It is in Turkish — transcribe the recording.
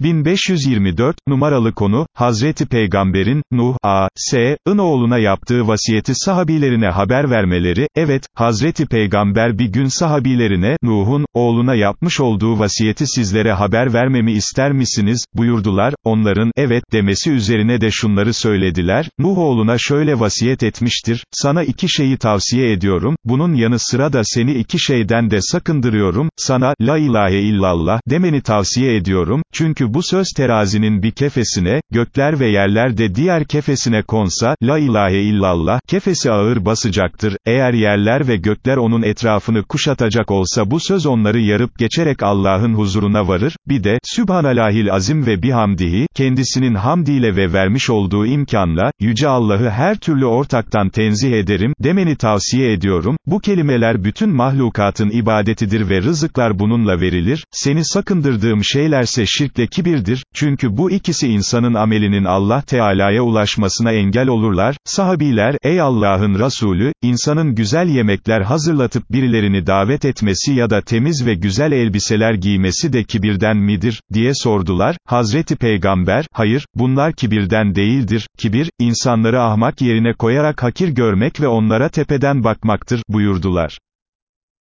1524, numaralı konu, Hazreti Peygamber'in, Nuh, a.s.'ın oğluna yaptığı vasiyeti sahabilerine haber vermeleri, evet, Hazreti Peygamber bir gün sahabilerine, Nuh'un, oğluna yapmış olduğu vasiyeti sizlere haber vermemi ister misiniz, buyurdular, onların, evet, demesi üzerine de şunları söylediler, Nuh oğluna şöyle vasiyet etmiştir, sana iki şeyi tavsiye ediyorum, bunun yanı sıra da seni iki şeyden de sakındırıyorum, sana, la ilahe illallah, demeni tavsiye ediyorum, çünkü bu söz terazinin bir kefesine, gökler ve yerler de diğer kefesine konsa, la ilahe illallah, kefesi ağır basacaktır, eğer yerler ve gökler onun etrafını kuşatacak olsa bu söz onları yarıp geçerek Allah'ın huzuruna varır, bir de, Sübhanalahil azim ve bihamdihi, kendisinin hamdiyle ve vermiş olduğu imkanla, Yüce Allah'ı her türlü ortaktan tenzih ederim, demeni tavsiye ediyorum, bu kelimeler bütün mahlukatın ibadetidir ve rızıklar bununla verilir, seni sakındırdığım şeylerse şirkle kibirdir, çünkü bu ikisi insanın amelinin Allah Teala'ya ulaşmasına engel olurlar, sahabiler, ey Allah'ın Resulü, insanın güzel yemekler hazırlatıp birilerini davet etmesi ya da temiz ve güzel elbiseler giymesi de kibirden midir, diye sordular, Hazreti Peygamber, hayır, bunlar kibirden değildir, kibir, insanları ahmak yerine koyarak hakir görmek ve onlara tepeden bakmaktır, buyurdular.